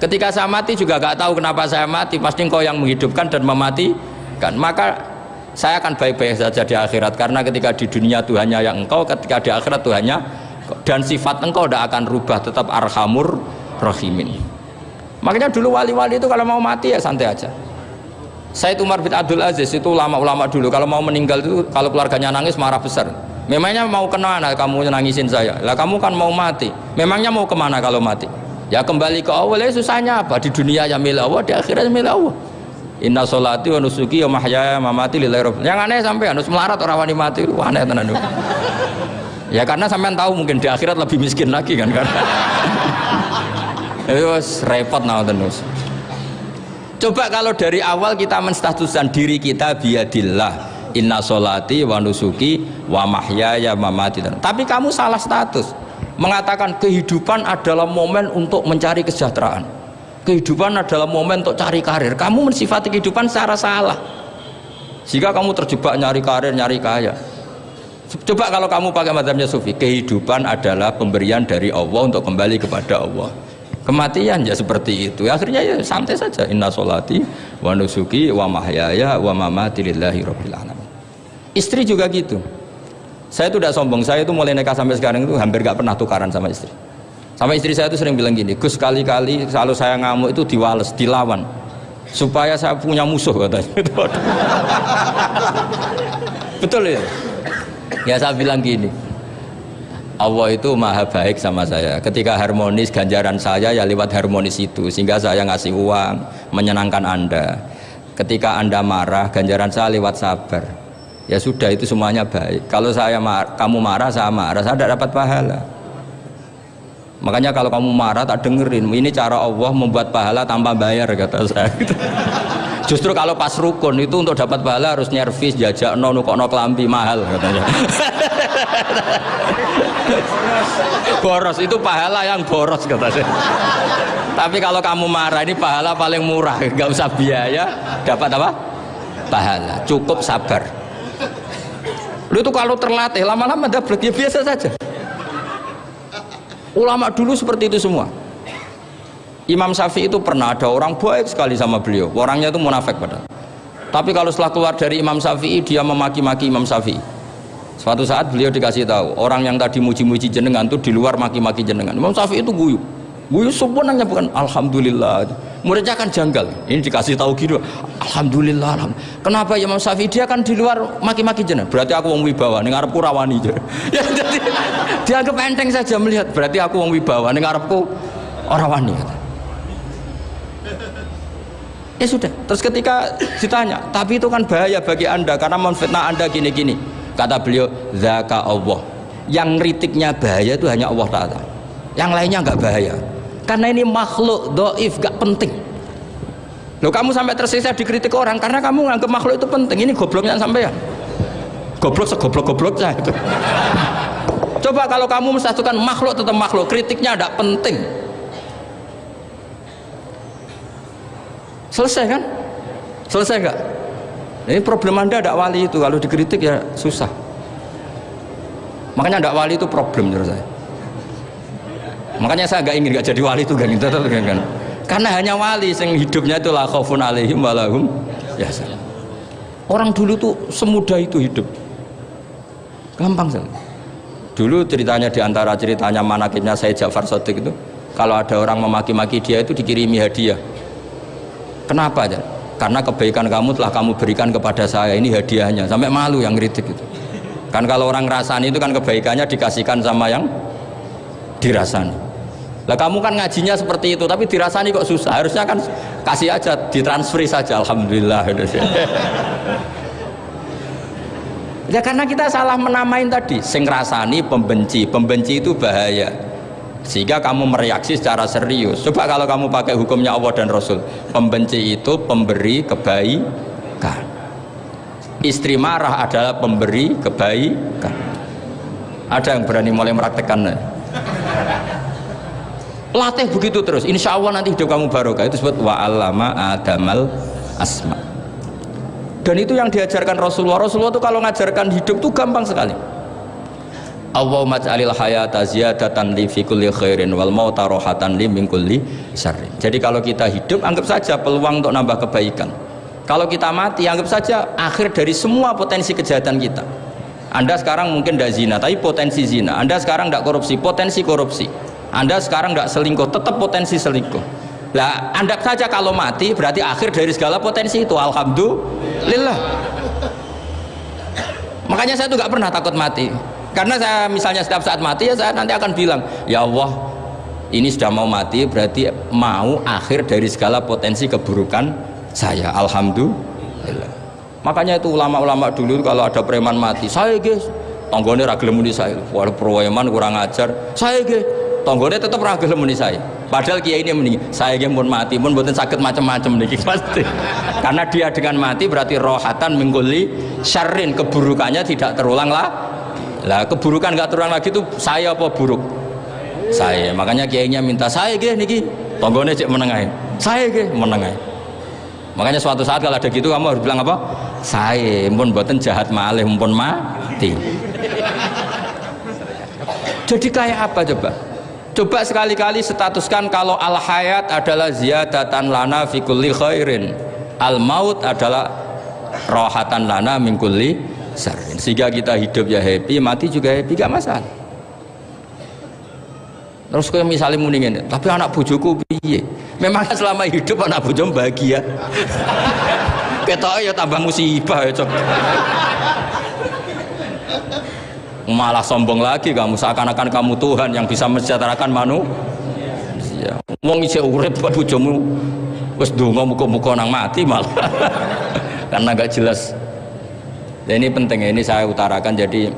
Ketika saya mati juga gak tahu kenapa saya mati pasti engkau yang menghidupkan dan maka saya akan baik-baik saja di akhirat karena ketika di dunia Tuhannya yang engkau ketika di akhirat Tuhannya dan sifat engkau tidak akan rubah tetap arhamur rahimin Makanya dulu wali-wali itu kalau mau mati ya santai aja. Itu Umar bin Abdul Aziz itu ulama-ulama dulu kalau mau meninggal itu kalau keluarganya nangis marah besar. Memangnya mau ke mana kamu nangisin saya? Lah kamu kan mau mati. Memangnya mau ke mana kalau mati? Ya kembali ke Allah. Ya susahnya apa? Di dunia ya milik Allah, di akhirat milik Allah. Inna sholati wa nusuki wa mahyaya mamati lillahi rabbil Yang aneh sampai harus melarat orang wani mati. Wah, aneh tenan. ya karena sampean tahu mungkin di akhirat lebih miskin lagi kan kan. Itu repot nah terus. Coba kalau dari awal kita menstatuskan diri kita biadillah inna solati wa nusuki wa mahyaya mamati tapi kamu salah status mengatakan kehidupan adalah momen untuk mencari kesejahteraan kehidupan adalah momen untuk cari karir. Kamu mensifati kehidupan secara salah. Jika kamu terjebak nyari karir nyari kaya. Coba kalau kamu pakai madhabnya sufi kehidupan adalah pemberian dari Allah untuk kembali kepada Allah. Kematian ya seperti itu. Akhirnya ya santai saja. Inna solati wa nusuki wa mahyaya wa mamati lillahi rabbil alamin. Istri juga gitu. Saya itu tidak sombong, saya itu mulai nikah sampai sekarang itu hampir gak pernah tukaran sama istri. Sama istri saya itu sering bilang gini, Gus kali-kali selalu saya ngamuk itu diwales, dilawan. Supaya saya punya musuh katanya. Betul ya? Ya saya bilang gini, Allah itu maha baik sama saya. Ketika harmonis, ganjaran saya ya lewat harmonis itu. Sehingga saya ngasih uang, menyenangkan Anda. Ketika Anda marah, ganjaran saya lewat sabar ya sudah itu semuanya baik kalau saya mar kamu marah saya marah saya tidak dapat pahala makanya kalau kamu marah tak dengerin. Ini cara Allah membuat pahala tanpa bayar kata saya. Justru kalau pas rukun itu untuk dapat pahala harus nyervis jajak no nukok no kelambi mahal katanya. Boros itu pahala yang boros kata saya. Tapi kalau kamu marah ini pahala paling murah. Nggak usah biaya dapat apa? Pahala. Cukup sabar. Lu itu kalau terlatih lama-lama dapat. Ya biasa saja. Ulama dulu seperti itu semua. Imam Syafi'i itu pernah ada orang baik sekali sama beliau. Orangnya itu munafik pada. Tapi kalau setelah keluar dari Imam Syafi'i dia memaki-maki Imam Syafi'i. Suatu saat beliau dikasih tahu orang yang tadi muji-muji jenengan itu di luar maki-maki jenengan. Imam Syafi'i itu guyu. Guyu sebenarnya bukan alhamdulillah. Muridnya kan janggal. Ini dikasih tahu gitu. Alhamdulillah alhamdulillah. kenapa Imam Syafi'i? Dia kan di luar maki-maki jenengan berarti aku wong wibawa ning ngarepku rawani ya jadi dianggap enteng saja melihat berarti aku wong wibawa ning ngarepku orang wani ya sudah. Terus ketika ditanya tapi itu kan bahaya bagi anda karena memfitnah anda gini-gini. Kata beliau zaka Allah. Yang kritiknya bahaya itu hanya Allah Ta'ala. Yang lainnya nggak bahaya karena ini makhluk doif gak penting. Loh kamu sampai tersisa dikritik orang karena kamu nganggap makhluk itu penting. Ini gobloknya sampai ya? Goblok segoblok-gobloknya itu. Coba kalau kamu mensatukan makhluk tetap makhluk kritiknya tidak penting. Selesai kan? Selesai enggak ini problem anda tidak wali itu. Kalau dikritik ya susah. Makanya tidak wali itu problem menurut saya makanya saya nggak ingin nggak jadi wali itu kan. Gitu kan karena hanya wali yang hidupnya itu la khaufun alaihim walahum ya orang dulu tuh semudah itu hidup. Gampang sekali dulu ceritanya di antara ceritanya manakibnya saya Ja'far Sodik itu kalau ada orang memaki-maki dia itu dikirimi hadiah. Kenapa aja karena kebaikan kamu telah kamu berikan kepada saya. Ini hadiahnya. Sampai malu yang kritik itu. Kan kalau orang rasani itu kan kebaikannya dikasihkan sama yang dirasani lah kamu kan ngajinya seperti itu, tapi dirasani kok susah. Harusnya kan kasih aja, ditransferi saja. Alhamdulillah. ya karena kita salah menamain tadi. Sing rasani pembenci, pembenci itu bahaya. Sehingga kamu mereaksi secara serius. Coba kalau kamu pakai hukumnya Allah dan Rasul, pembenci itu pemberi kebaikan. Istri marah adalah pemberi kebaikan. Ada yang berani mulai meraktekan? Latih begitu terus insya Allah nanti hidup kamu barokah itu sebut wa alama adamal asma dan itu yang diajarkan Rasulullah Rasulullah itu kalau ngajarkan hidup itu gampang sekali Allahumma ja'alil hayata ziyadatan li fi kulli khairin wal mauta rohatan li min kulli syarrin. Jadi kalau kita hidup anggap saja peluang untuk nambah kebaikan. Kalau kita mati anggap saja akhir dari semua potensi kejahatan kita. Anda sekarang mungkin tidak zina, tapi potensi zina. Anda sekarang tidak korupsi, potensi korupsi. Anda sekarang tidak selingkuh, tetap potensi selingkuh. Lah, Anda saja kalau mati berarti akhir dari segala potensi itu. Alhamdulillah. Makanya saya tuh nggak pernah takut mati. Karena saya misalnya setiap saat mati ya saya nanti akan bilang, ya Allah, ini sudah mau mati berarti mau akhir dari segala potensi keburukan saya alhamdulillah makanya itu ulama-ulama dulu kalau ada preman mati saya guys tonggone ragil muni saya walau preman kurang ajar saya guys tonggone tetap ragil muni saya padahal kiai ini mending saya guys pun mati pun buatin sakit macam-macam nih pasti. Karena dia dengan mati berarti rohatan mengguli syarrin keburukannya tidak terulang lah. Lah keburukan nggak terulang lagi itu saya apa buruk? Saya. Makanya kiainya minta saya guys niki. Tonggone cek menengahin saya guys menengahin Makanya suatu saat kalau ada gitu kamu harus bilang apa? Saya pun buatan jahat malih pun mati. Jadi kayak apa coba? Coba sekali-kali statuskan kalau al hayat adalah ziyadatan lana fi kulli khairin. Al maut adalah rohatan lana min kulli sarin. Sehingga kita hidup ya happy, mati juga happy, gak masalah. Terus kayak misalnya mendingin, tapi anak bujuku piye? Memang selama hidup anak bojo bahagia. Ketok ya tambah musibah ya, Cok. Malah sombong lagi kamu seakan-akan kamu Tuhan yang bisa mensejahterakan manusia. Wong isih urip bojomu wis donga muka-muka nang mati malah. Karena gak jelas. Dan ini penting ini saya utarakan jadi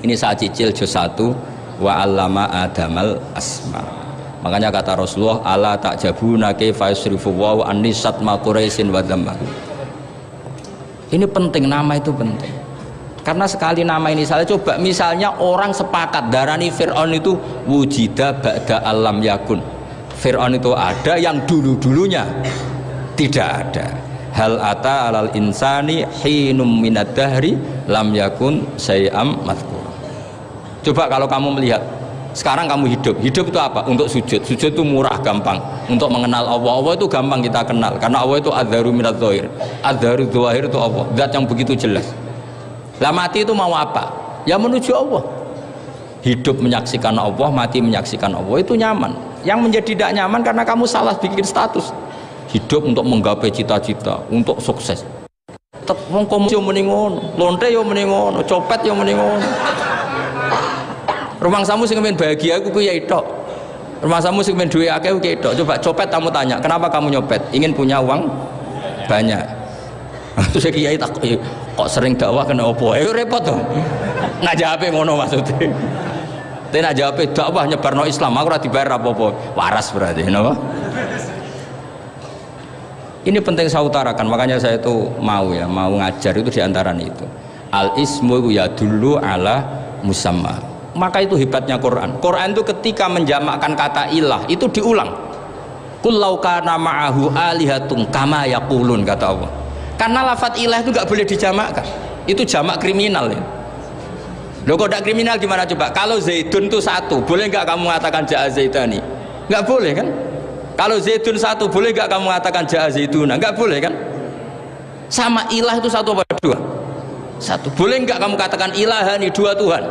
ini saya cicil juz 1 wa allama adamal asma makanya kata Rasulullah ala tak jabuna kaifa yusrifu wa anisat ma quraisin wa ini penting nama itu penting karena sekali nama ini saya coba misalnya orang sepakat darani Fir'aun itu wujida ba'da alam yakun Fir'aun itu ada yang dulu-dulunya tidak ada hal ata alal insani hinum minad dahri lam yakun sayam mazkur Coba kalau kamu melihat sekarang kamu hidup, hidup itu apa? Untuk sujud. Sujud itu murah, gampang. Untuk mengenal Allah, Allah itu gampang kita kenal. Karena Allah itu adharu minat zohir. Adharu zohir itu Allah. Zat yang begitu jelas. Lah mati itu mau apa? Ya menuju Allah. Hidup menyaksikan Allah, mati menyaksikan Allah itu nyaman. Yang menjadi tidak nyaman karena kamu salah bikin status. Hidup untuk menggapai cita-cita, untuk sukses. Tetap wong yo muni lonte yo muni copet yo muni rumah samu sing bahagia aku ya itu rumah samu sing duit akeh ku itu coba copet kamu tanya kenapa kamu nyopet ingin punya uang banyak terus saya kiai tak kok sering dakwah kena opo eh repot tuh ngajak apa ngono maksudnya. Tapi nak jawab dakwah nyebarno Islam aku ora dibayar apa-apa. Waras berarti napa? Ini penting saya utarakan makanya saya itu mau ya mau ngajar itu di antara itu. Al ismu ya dulu ala musamma. Maka itu hebatnya Quran. Quran itu ketika menjamakkan kata ilah itu diulang. Kullau kana ma'ahu alihatung kama yakulun kata Allah karena lafat ilah itu nggak boleh dijamakkan itu jamak kriminal ya Loh kok tidak kriminal gimana coba? Kalau Zaidun itu satu, boleh nggak kamu mengatakan Ja'a Zaidani? Nggak boleh kan? Kalau Zaidun satu, boleh nggak kamu mengatakan Ja'a Zaiduna? Nggak boleh kan? Sama ilah itu satu apa dua? Satu. Boleh nggak kamu katakan ilahani dua Tuhan?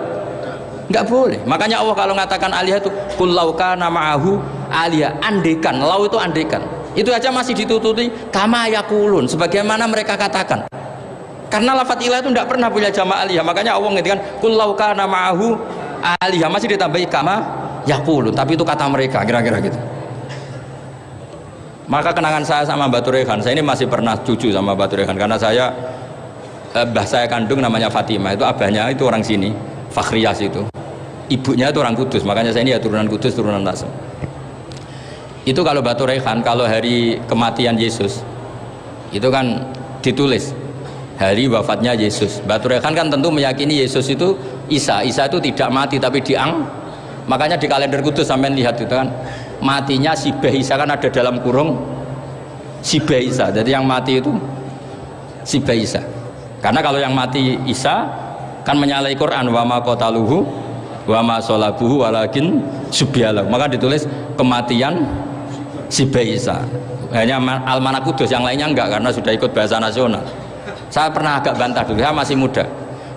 Enggak boleh. Makanya Allah kalau mengatakan alihah itu kulauka namaahu alihah andekan. Lau itu andekan. Itu aja masih ditututi kama yakulun sebagaimana mereka katakan. Karena lafat ilah itu tidak pernah punya jamaah alihah. Makanya Allah mengatakan kulauka namaahu alihah masih ditambahi kama yakulun. Tapi itu kata mereka kira-kira gitu. Maka kenangan saya sama Batu Rehan, saya ini masih pernah cucu sama Batu Rehan karena saya eh, bah saya kandung namanya Fatimah itu abahnya itu orang sini Fakhriyas itu ibunya itu orang kudus makanya saya ini ya turunan kudus turunan Nasem itu kalau Batu Rehan kalau hari kematian Yesus itu kan ditulis hari wafatnya Yesus. Batu Rehan kan tentu meyakini Yesus itu Isa. Isa itu tidak mati tapi diang. Makanya di kalender kudus sampai lihat itu kan matinya si Isa kan ada dalam kurung si Isa. Jadi yang mati itu si Isa. Karena kalau yang mati Isa kan menyalahi Quran wa ma qataluhu wa ma salabuhu walakin subyala maka ditulis kematian si Isa. Hanya almanak kudus yang lainnya enggak karena sudah ikut bahasa nasional. Saya pernah agak bantah dulu saya masih muda.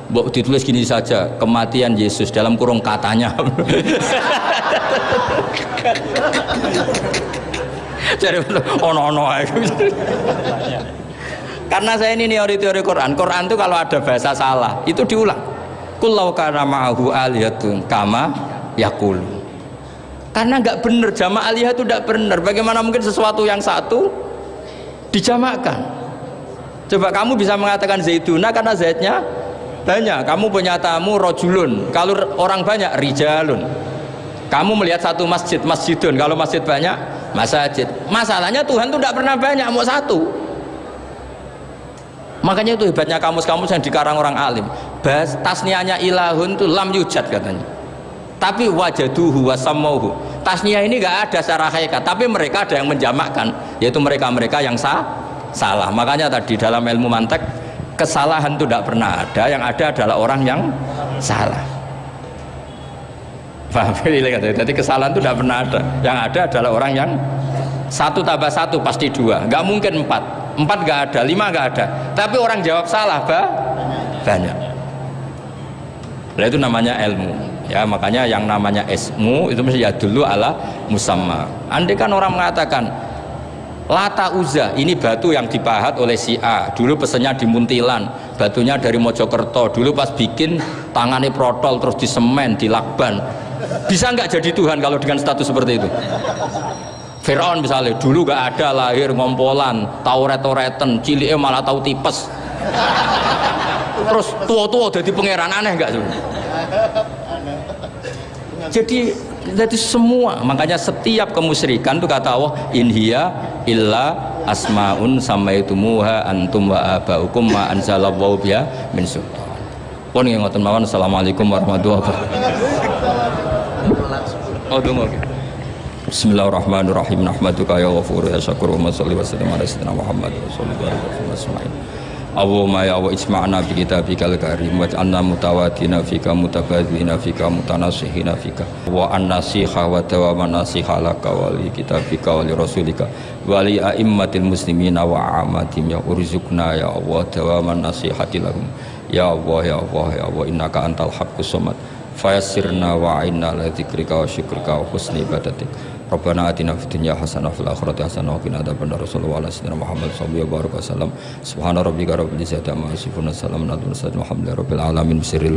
Bok ditulis gini saja kematian Yesus dalam kurung katanya. Jadi ono ono karena saya ini teori-teori Quran. Quran itu kalau ada bahasa salah itu diulang. Kullau kana ma'ahu aliyatun kama yakul karena nggak benar jamaah aliyah itu tidak benar bagaimana mungkin sesuatu yang satu dijamakkan coba kamu bisa mengatakan zaituna karena zaitnya banyak. Kamu punya tamu rojulun. Kalau orang banyak rijalun. Kamu melihat satu masjid masjidun. Kalau masjid banyak masjid masalahnya Tuhan tuh tidak pernah banyak mau satu. Makanya itu hebatnya kamus-kamus yang dikarang orang alim. Bahas tasnianya ilahun itu lam yujad katanya tapi wajaduhu wasamauhu tasnia ini gak ada secara hakikat tapi mereka ada yang menjamakkan yaitu mereka-mereka yang sah, salah. Makanya tadi dalam ilmu mantek kesalahan itu tidak pernah ada yang ada adalah orang yang salah. Jadi kesalahan itu tidak pernah ada. Yang ada adalah orang yang satu tambah satu pasti dua. Nggak mungkin empat. Empat nggak ada lima nggak ada. Tapi orang jawab salah bah banyak nah, itu namanya ilmu. Ya makanya yang namanya ismu itu mesti ya dulu ala musamma. Andai kan orang mengatakan Lata Uza ini batu yang dipahat oleh si A. Dulu pesennya di Muntilan batunya dari Mojokerto. Dulu pas bikin tangannya protol terus disemen dilakban. Bisa nggak jadi Tuhan kalau dengan status seperti itu? Firaun misalnya dulu gak ada lahir ngompolan tahu retoreten cilik malah tahu tipes terus tua-tua jadi pangeran aneh nggak tuh? Jadi jadi semua makanya setiap kemusyrikan itu kata Allah inhiya illa asmaun samaitumuha antum wa abaukum ma anzalallahu biha min sultan. Pun yang ngoten mawon assalamualaikum warahmatullahi wabarakatuh. Oh dungo Bismillahirrahmanirrahim. Nahmaduka ya ghafur ya syakur wa salli wa sallim ala sayyidina Muhammad wa sallallahu alaihi wasallam Allahumma ya Allah isma'na bi kitabikal karim waj'alna mutawadina fika mutabadilina fika mutanasihina fika. Wa an-nasiha wa dawama nasiha laka wa li kitabika wa li rasulika. Wa li a'immatil muslimina wa amatim ya urzukna ya Allah dawama nasihati ya Allah ya Allah ya Allah innaka antal haqqus samad. Fayassirna wa a'inna la dzikrika wa syukrika wa husni ibadatik Rabbana atina fid dunya hasanah fil akhirati hasanah wa qina adzabannar Rasulullah ala sayyidina Muhammad sallallahu alaihi wasallam subhana rabbika rabbil izzati amma yasifun salamun alal mursalin. Walhamdulillahi rabbil alamin. Bisiril